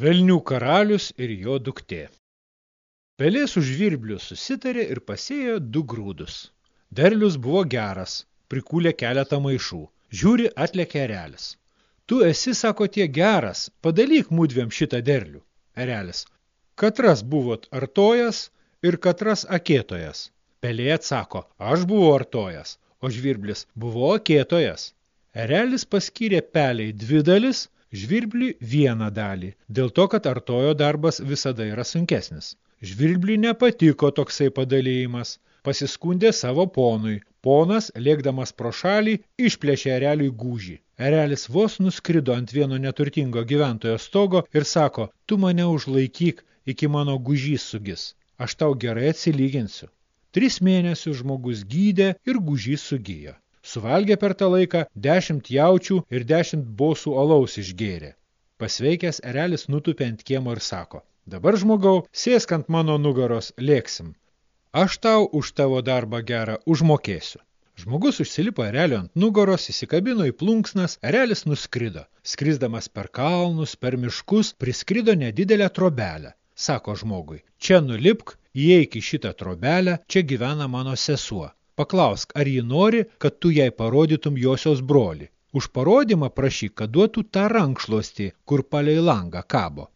Velnių karalius ir jo duktė. Pelė su žvirbliu susitarė ir pasėjo du grūdus. Derlius buvo geras, prikūlė keletą maišų. Žiūri, atlėkė erelis. Tu esi, sako tie, geras, padalyk mudviem šitą derlių. Erelis. Katras buvot artojas ir katras akėtojas. Pelė atsako, aš buvau artojas, o žvirblis buvo akėtojas. Erelis paskyrė peliai dvi dalis, žvirbliui vieną dalį, dėl to, kad artojo darbas visada yra sunkesnis. Žvirbliui nepatiko toksai padalėjimas, pasiskundė savo ponui. Ponas, lėkdamas pro šalį, išplėšė ereliui gūžį. Erelis vos nuskrido ant vieno neturtingo gyventojo stogo ir sako, tu mane užlaikyk, iki mano gūžys sugis. Aš tau gerai atsilyginsiu. Tris mėnesius žmogus gydė ir gūžys sugijo. Suvalgė per tą laiką dešimt jaučių ir dešimt bosų alaus išgėrė. Pasveikęs erelis nutupė ant kiemo ir sako, dabar žmogau, sėsk ant mano nugaros, lėksim. Aš tau už tavo darbą gerą užmokėsiu. Žmogus užsilipo erelio ant nugaros, įsikabino į plunksnas, erelis nuskrido. Skrisdamas per kalnus, per miškus, priskrido nedidelę trobelę. Sako žmogui, čia nulipk, įeik į šitą trobelę, čia gyvena mano sesuo. Paklausk, ar ji nori, kad tu jai parodytum josios brolį. Už parodymą prašyk, kad duotų tą rankšluostį, kur palei langą kabo.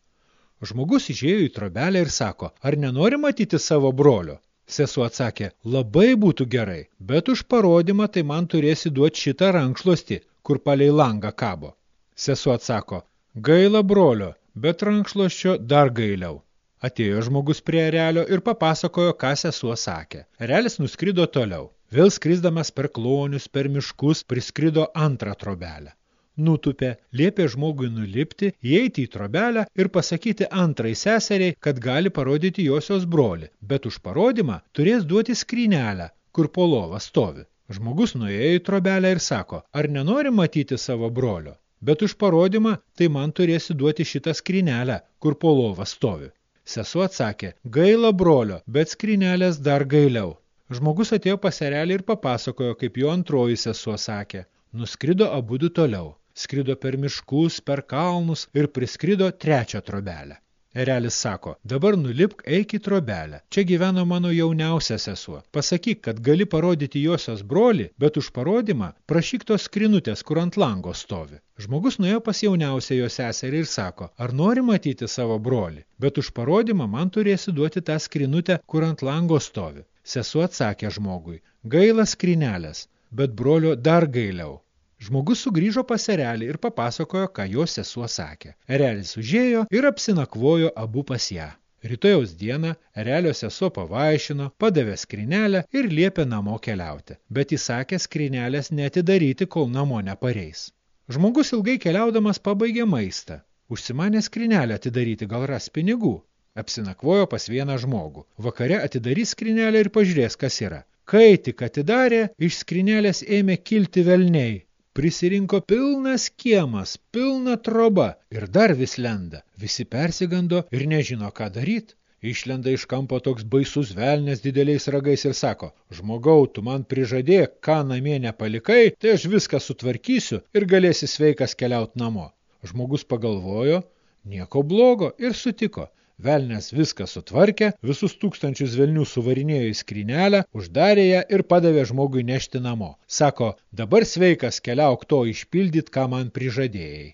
Žmogus išėjo į trobelę ir sako, ar nenori matyti savo brolio? Sesuo atsakė, labai būtų gerai, bet už parodymą tai man turėsi duoti šitą rankšluostį, kur palei langą kabo. Sesuo atsako, gaila brolio, bet rankšluosčio dar gailiau. Atėjo žmogus prie erelio ir papasakojo, ką sesuo sakė. Erelis nuskrido toliau. Vėl skrisdamas per klonius, per miškus, priskrido antrą trobelę. Nutupė, liepė žmogui nulipti, įeiti į trobelę ir pasakyti antrai seseriai, kad gali parodyti josios brolį, bet už parodymą turės duoti skrynelę, kur po lova stovi. Žmogus nuėjo į trobelę ir sako, ar nenori matyti savo brolio, bet už parodymą tai man turėsi duoti šitą skrynelę, kur po lova stovi. Sesuo atsakė, gaila brolio, bet skrynelės dar gailiau. Žmogus atėjo pas erelį ir papasakojo, kaip jo antroji sesuo sakė. Nuskrido abudu toliau skrido per miškus, per kalnus ir priskrido trečią trobelę. Erelis sako, dabar nulipk, eik į trobelę. Čia gyveno mano jauniausia sesuo. Pasakyk, kad gali parodyti josios brolį, bet už parodymą prašyk tos skrinutės, kur ant lango stovi. Žmogus nuėjo pas jauniausią jo seserį ir sako, ar nori matyti savo brolį, bet už parodymą man turėsi duoti tą skrinutę, kur ant lango stovi. Sesuo atsakė žmogui, gaila skrinelės, bet brolio dar gailiau. Žmogus sugrįžo pas erelį ir papasakojo, ką jo sesuo sakė. Erelis užėjo ir apsinakvojo abu pas ją. Rytojaus dieną erelio sesuo pavaišino, padavė skrinelę ir liepė namo keliauti, bet įsakė skrinelės netidaryti, kol namo nepareis. Žmogus ilgai keliaudamas pabaigė maistą. Užsimanė skrinelę atidaryti, gal ras pinigų. Apsinakvojo pas vieną žmogų. Vakare atidarys skrinelę ir pažiūrės, kas yra. Kai tik atidarė, iš skrinelės ėmė kilti velniai. Prisirinko pilnas kiemas, pilna troba ir dar vis lenda. Visi persigando ir nežino, ką daryt. Išlenda iš kampo toks baisus velnės dideliais ragais ir sako, žmogau, tu man prižadėk, ką namie nepalikai, tai aš viską sutvarkysiu ir galėsi sveikas keliaut namo. Žmogus pagalvojo, nieko blogo ir sutiko. Velnes viską sutvarkė, visus tūkstančius velnių suvarinėjo į skrynelę, uždarė ją ir padavė žmogui nešti namo. Sako, dabar sveikas keliauk to išpildyt, ką man prižadėjai.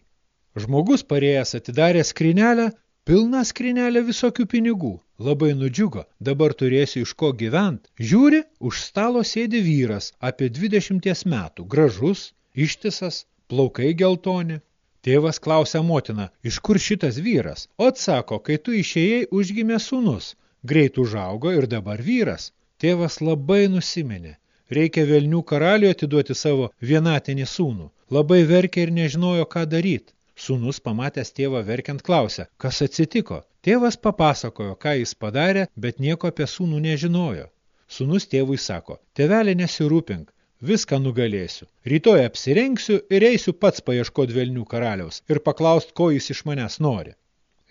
Žmogus parėjęs atidarė skrynelę, pilna skrynelė visokių pinigų. Labai nudžiugo, dabar turėsiu iš ko gyvent. Žiūri, už stalo sėdi vyras apie 20 metų, gražus, ištisas, plaukai geltoni. Tėvas klausia motiną, iš kur šitas vyras? O atsako, kai tu išėjai, užgimė sūnus. Greit užaugo ir dabar vyras. Tėvas labai nusiminė. Reikia velnių karaliui atiduoti savo vienatinį sūnų. Labai verkė ir nežinojo, ką daryti. Sūnus pamatęs tėvą verkiant klausė, kas atsitiko. Tėvas papasakojo, ką jis padarė, bet nieko apie sūnų nežinojo. Sūnus tėvui sako, tėvelė nesirūpink, viską nugalėsiu. Rytoj apsirengsiu ir eisiu pats paieškot velnių karaliaus ir paklaust, ko jis iš manęs nori.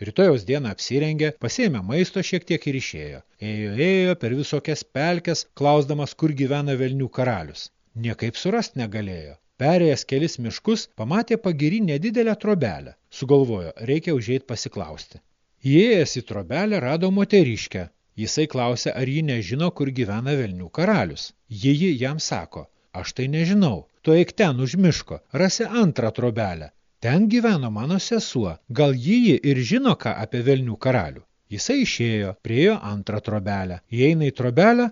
Rytojaus dieną apsirengė, pasėmė maisto šiek tiek ir išėjo. Ėjo, ėjo per visokias pelkes, klausdamas, kur gyvena velnių karalius. Niekaip surast negalėjo. Perėjęs kelis miškus, pamatė pagiri nedidelę trobelę. Sugalvojo, reikia užeit pasiklausti. Įėjęs į trobelę rado moteriškę. Jisai klausė, ar ji nežino, kur gyvena velnių karalius. Ji jam sako, aš tai nežinau, tu eik ten už miško, rasi antrą trobelę. Ten gyveno mano sesuo, gal ji ir žino ką apie velnių karalių. Jisai išėjo, priejo antrą trobelę. Įeina į trobelę,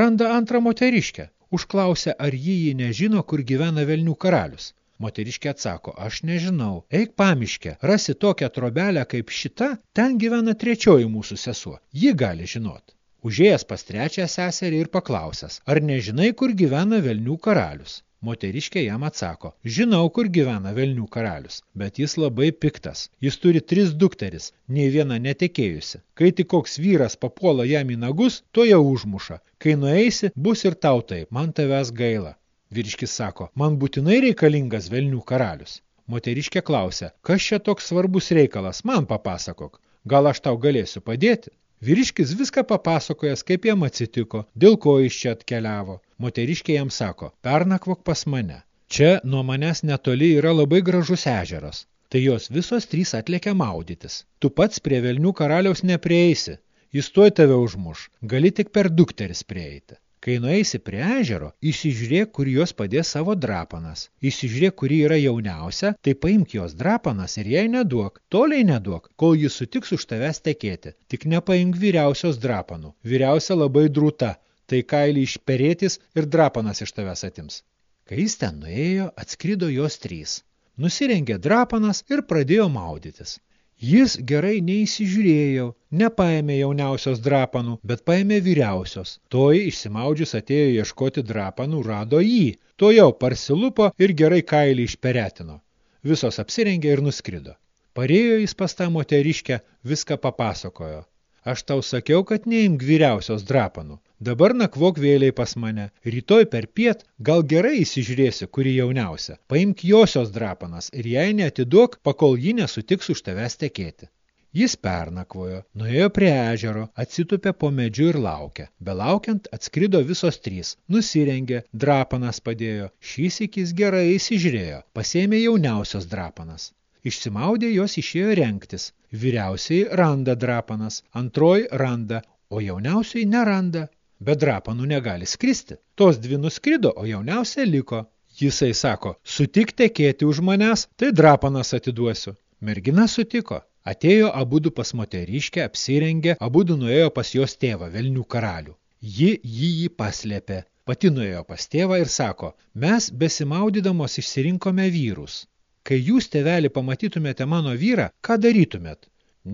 randa antrą moteriškę. Užklausė, ar ji jį nežino, kur gyvena velnių karalius. Moteriškė atsako, aš nežinau. Eik pamiškę, rasi tokią trobelę kaip šita, ten gyvena trečioji mūsų sesuo. Ji gali žinot. Užėjęs pas trečią seserį ir paklausęs, ar nežinai, kur gyvena velnių karalius. Moteriškė jam atsako, žinau, kur gyvena velnių karalius, bet jis labai piktas. Jis turi tris dukteris, nei viena netekėjusi. Kai tik koks vyras papuola jam į nagus, to jau užmuša. Kai nueisi, bus ir tau taip, man tavęs gaila. Vyriškis sako, man būtinai reikalingas velnių karalius. Moteriškė klausia, kas čia toks svarbus reikalas, man papasakok. Gal aš tau galėsiu padėti? Vyriškis viską papasakojęs, kaip jam atsitiko, dėl ko iš čia atkeliavo. Moteriškė jam sako, pernakvok pas mane. Čia nuo manęs netoli yra labai gražus ežeras. Tai jos visos trys atlekia maudytis. Tu pats prie velnių karaliaus neprieisi. Jis tuoj tave užmuš. Gali tik per dukteris prieiti. Kai nueisi prie ežero, įsižiūrėk, kur jos padės savo drapanas. Įsižiūrėk, kuri yra jauniausia, tai paimk jos drapanas ir jai neduok, toliai neduok, kol jis sutiks už tavęs tekėti. Tik nepaimk vyriausios drapanų. Vyriausia labai drūta, tai kailį išperėtis ir drapanas iš tavęs atims. Kai jis ten nuėjo, atskrido jos trys. Nusirengė drapanas ir pradėjo maudytis. Jis gerai neįsižiūrėjo, nepaėmė jauniausios drapanų, bet paėmė vyriausios. Toji išsimaudžius atėjo ieškoti drapanų, rado jį. To jau parsilupo ir gerai kailį išperetino. Visos apsirengė ir nuskrido. Parėjo jis pas tą moteriškę, viską papasakojo. Aš tau sakiau, kad neimk vyriausios drapanų. Dabar nakvok vėliai pas mane. Rytoj per piet gal gerai įsižiūrėsi, kuri jauniausia. Paimk josios drapanas ir jai neatiduok, pakol ji nesutiks už tavęs tekėti. Jis pernakvojo, nuėjo prie ežero, atsitupė po medžiu ir laukė. Belaukiant atskrido visos trys, nusirengė, drapanas padėjo, šis ikis gerai įsižiūrėjo, pasėmė jauniausios drapanas. Išsimaudė jos išėjo renktis. Vyriausiai randa drapanas, antroji randa, o jauniausiai neranda. Be drapanų negali skristi. Tos dvi nuskrido, o jauniausia liko. Jisai sako, sutik tekėti už manęs, tai drapanas atiduosiu. Mergina sutiko. Atėjo abudu pas moteriškę, apsirengė, abudu nuėjo pas jos tėvą, velnių karalių. Ji jį jį paslėpė. Pati nuėjo pas tėvą ir sako, mes besimaudydamos išsirinkome vyrus. Kai jūs, tėvelį, pamatytumėte mano vyrą, ką darytumėt?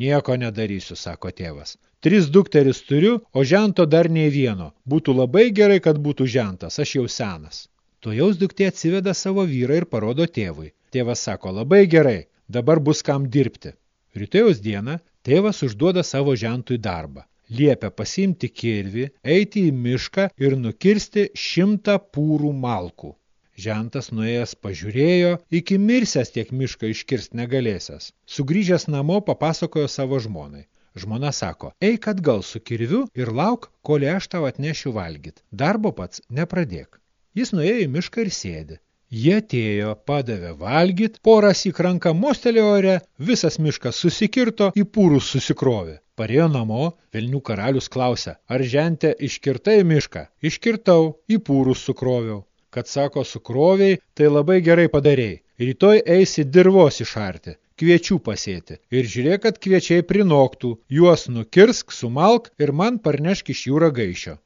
Nieko nedarysiu, sako tėvas. Tris dukteris turiu, o žento dar nei vieno. Būtų labai gerai, kad būtų žentas, aš jau senas. Tojaus duktė atsiveda savo vyrą ir parodo tėvui. Tėvas sako, labai gerai, dabar bus kam dirbti. Rytojaus dieną tėvas užduoda savo žentui darbą. Liepia pasimti kirvį, eiti į mišką ir nukirsti šimtą pūrų malkų. Žentas nuėjęs pažiūrėjo, iki mirsęs tiek mišką iškirst negalėsęs. Sugrįžęs namo papasakojo savo žmonai. Žmona sako, eik atgal su kirviu ir lauk, kol aš tau atnešiu valgyt. Darbo pats nepradėk. Jis nuėjo į mišką ir sėdi. Jie atėjo, padavė valgyt, poras į kranką mostelėjo ore, visas miškas susikirto, į pūrus susikrovė. Parėjo namo, Vilnių karalius klausia, ar žentė iškirtai mišką? Iškirtau, į pūrus sukroviau kad sako sukroviai, tai labai gerai padarėjai. Rytoj eisi dirvos išarti, kviečių pasėti. Ir žiūrėk, kad kviečiai prinoktų, juos nukirsk, sumalk ir man parnešk iš jų ragaišio.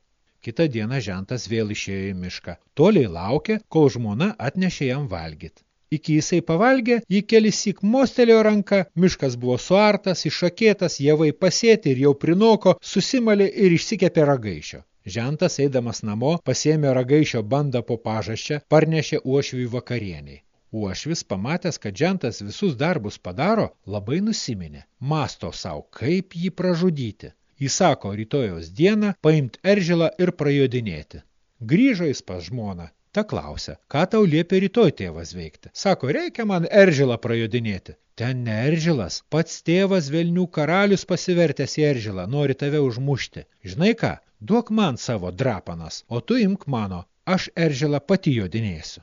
Kita diena žentas vėl išėjo į mišką. Toliai laukė, kol žmona atnešė jam valgyt. Iki jisai pavalgė, jį kelisik mostelėjo ranką, miškas buvo suartas, išakėtas, javai pasėti ir jau prinoko, susimalė ir išsikepė ragaišio. Žentas, eidamas namo, pasėmė ragaišio bandą po pažaščią, parnešė uošviui vakarieniai. Uošvis, pamatęs, kad žentas visus darbus padaro, labai nusiminė. Masto savo, kaip jį pražudyti. Įsako rytojos dieną paimt eržilą ir prajodinėti. Grįžo jis pas žmoną. Ta klausia, ką tau liepia rytoj tėvas veikti. Sako, reikia man eržilą prajodinėti. Ten ne eržilas, pats tėvas velnių karalius pasivertęs į eržilą, nori tave užmušti. Žinai ką, duok man savo drapanas, o tu imk mano, aš eržilą pati jodinėsiu.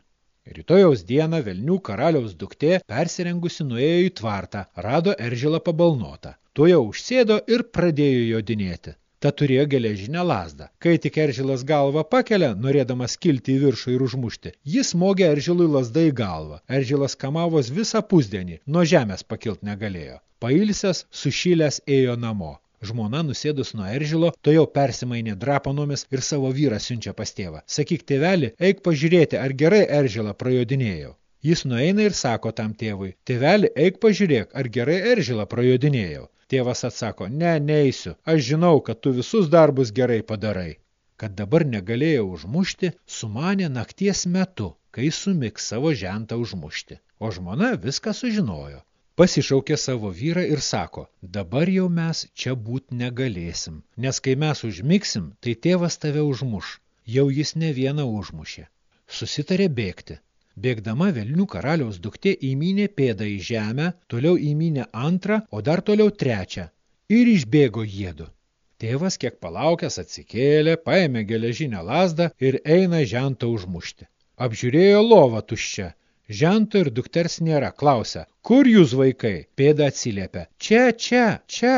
Rytojaus dieną Velnių karaliaus duktė persirengusi nuėjo į tvartą, rado eržilą pabalnotą. Tuo jau užsėdo ir pradėjo jodinėti ta turėjo geležinę lasdą. Kai tik Eržilas galvą pakelia, norėdamas kilti į viršų ir užmušti, jis smogė Eržilui lasdą į galvą. Eržilas kamavos visą pusdienį, nuo žemės pakilt negalėjo. Pailsęs, sušilęs ėjo namo. Žmona nusėdus nuo eržilo, to jau persimainė drapanomis ir savo vyrą siunčia pas tėvą. Sakyk, tėveli, eik pažiūrėti, ar gerai eržilą prajodinėjau. Jis nueina ir sako tam tėvui, tėveli, eik pažiūrėk, ar gerai eržilą prajodinėjau. Tėvas atsako, ne, neįsiu, aš žinau, kad tu visus darbus gerai padarai. Kad dabar negalėjo užmušti, sumanė nakties metu, kai sumiks savo žentą užmušti. O žmona viską sužinojo. Pasišaukė savo vyrą ir sako, dabar jau mes čia būt negalėsim, nes kai mes užmiksim, tai tėvas tave užmuš. Jau jis ne vieną užmušė. Susitarė bėgti. Bėgdama velnių karaliaus duktė įmynė pėdą į žemę, toliau įmynė antrą, o dar toliau trečią. Ir išbėgo jėdu. Tėvas kiek palaukęs atsikėlė, paėmė geležinę lasdą ir eina žentą užmušti. Apžiūrėjo lovą tuščią. Žento ir dukters nėra. Klausia, kur jūs vaikai? Pėda atsiliepia. Čia, čia, čia.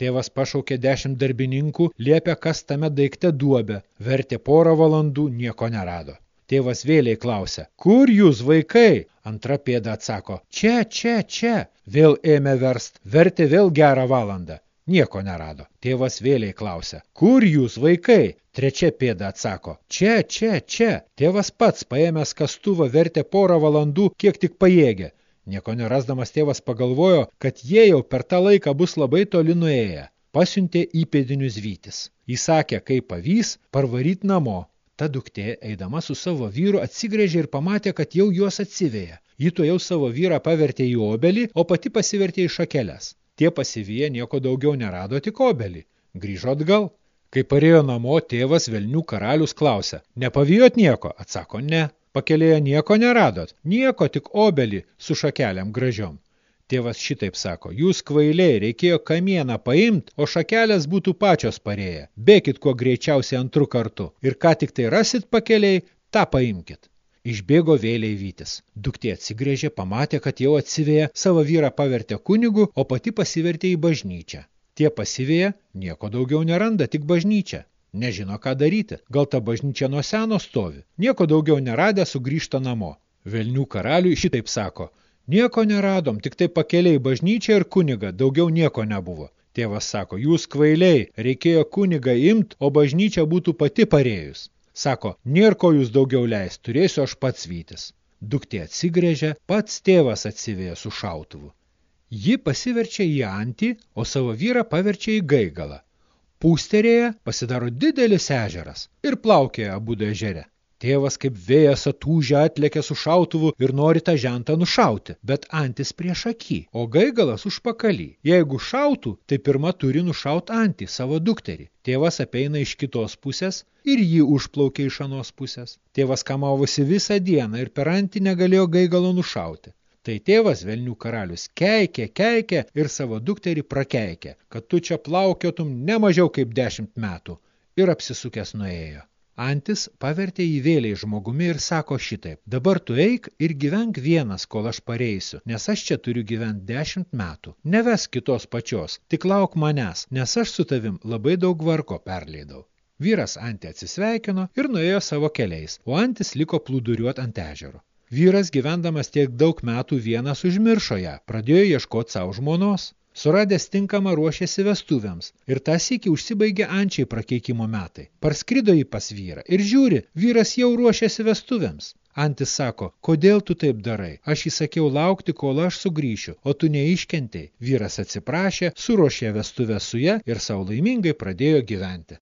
Tėvas pašaukė dešimt darbininkų, liepė, kas tame daikte duobė. Vertė porą valandų, nieko nerado. Tėvas vėliai klausia, kur jūs vaikai? Antra pėda atsako, čia, čia, čia. Vėl ėmė verst, vertė vėl gerą valandą. Nieko nerado. Tėvas vėliai klausia, kur jūs vaikai? Trečia pėda atsako, čia, čia, čia. Tėvas pats paėmęs kastuvą vertė porą valandų, kiek tik pajėgė. Nieko nerasdamas tėvas pagalvojo, kad jie jau per tą laiką bus labai toli nuėję. Pasiuntė įpėdinius vytis. Įsakė, kai pavys, parvaryt namo, Ta duktė, eidama su savo vyru, atsigrėžė ir pamatė, kad jau juos atsivėja. Ji to jau savo vyrą pavertė į obelį, o pati pasivertė į šakeles. Tie pasivyję nieko daugiau nerado, tik obelį. Grįžo atgal. Kai parėjo namo, tėvas Velnių karalius klausia, nepavijot nieko? Atsako, ne. Pakelėje nieko neradot, nieko tik obelį su šakeliam gražiom. Tėvas šitaip sako, jūs kvailiai, reikėjo kamieną paimt, o šakelės būtų pačios parėję. Bėkit kuo greičiausiai antrų kartų. Ir ką tik tai rasit pakeliai, tą paimkit. Išbėgo vėliai vytis. Duktė atsigrėžė, pamatė, kad jau atsivėja, savo vyrą pavertė kunigu, o pati pasivertė į bažnyčią. Tie pasivėja, nieko daugiau neranda, tik bažnyčia. Nežino, ką daryti. Gal ta bažnyčia nuo seno stovi. Nieko daugiau neradę sugrįžta namo. Velnių karaliui šitaip sako – Nieko neradom, tik tai pakeliai bažnyčią ir kunigą, daugiau nieko nebuvo. Tėvas sako, jūs kvailiai, reikėjo kunigą imt, o bažnyčia būtų pati parėjus. Sako, nėr ko jūs daugiau leis, turėsiu aš pats vytis. Duktė atsigrėžia, pats tėvas atsivėja su šautuvu. Ji pasiverčia į antį, o savo vyrą paverčia į gaigalą. Pūsterėje pasidaro didelis ežeras ir plaukėja abu ežere. Tėvas kaip vėjas atūžia atlėkia su šautuvu ir nori tą žentą nušauti, bet antis prieš akį, o gaigalas už pakalį. Jeigu šautų, tai pirma turi nušaut antį, savo dukterį. Tėvas apeina iš kitos pusės ir jį užplaukia iš anos pusės. Tėvas kamavosi visą dieną ir per antį negalėjo gaigalo nušauti. Tai tėvas Velnių karalius keikė, keikė ir savo dukterį prakeikė, kad tu čia plaukiotum ne mažiau kaip dešimt metų. Ir apsisukęs nuėjo. Antis pavertė jį vėliai žmogumi ir sako šitaip, dabar tu eik ir gyvenk vienas, kol aš pareisiu, nes aš čia turiu gyventi dešimt metų. Neves kitos pačios, tik lauk manęs, nes aš su tavim labai daug varko perleidau. Vyras Antį atsisveikino ir nuėjo savo keliais, o Antis liko plūduriuot ant ežero. Vyras gyvendamas tiek daug metų vienas užmiršo ją, pradėjo ieškoti savo žmonos. Suradęs tinkamą ruošėsi vestuvėms ir tą sykį užsibaigė ančiai prakeikimo metai. Parskrido jį pas vyrą ir žiūri, vyras jau ruošėsi vestuvėms. Antis sako, kodėl tu taip darai? Aš įsakiau laukti, kol aš sugrįšiu, o tu neiškentei. Vyras atsiprašė, suruošė vestuvę su ja ir savo laimingai pradėjo gyventi.